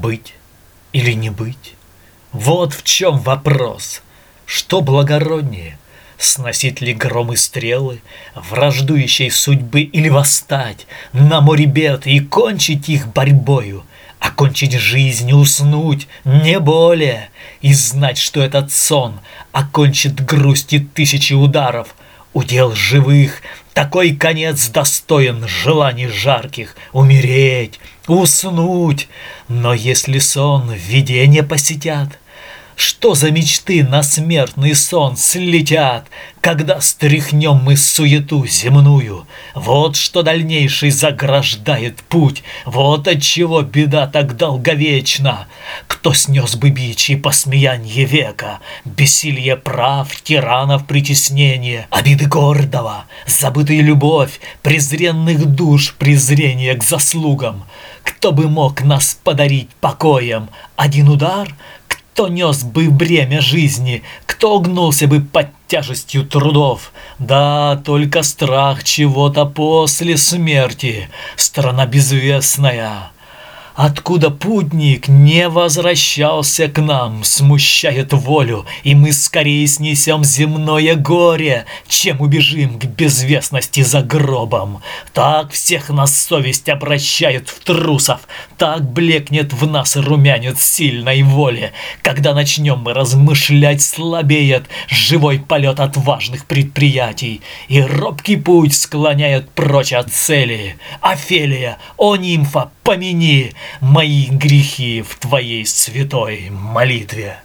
Быть или не быть? Вот в чем вопрос. Что благороднее? Сносить ли громы стрелы Враждующей судьбы или восстать На море бед и кончить их борьбою? Окончить жизнь, уснуть, не более, И знать, что этот сон Окончит грусти тысячи ударов, Удел живых, такой конец достоин желаний жарких. Умереть, уснуть, но если сон видение посетят, что за мечты на смертный сон слетят, Когда стряхнем мы суету земную? Вот что дальнейший заграждает путь, Вот отчего беда так долговечна. Кто снес бы бич и посмеяние века, Бессилье прав, тиранов притеснение, Обиды гордого, забытая любовь, Презренных душ презрение к заслугам? Кто бы мог нас подарить покоем? Один удар — кто нес бы бремя жизни, кто гнулся бы под тяжестью трудов. Да, только страх чего-то после смерти, страна безвестная. Откуда путник не возвращался к нам, смущает волю, и мы скорее снесем земное горе, чем убежим к безвестности за гробом. Так всех нас совесть обращает в трусов, так блекнет в нас румянец сильной воли. Когда начнем мы размышлять, слабеет живой полет отважных предприятий, и робкий путь склоняет прочь от цели. Офелия, о нимфа, помяни, мои грехи в твоей святой молитве.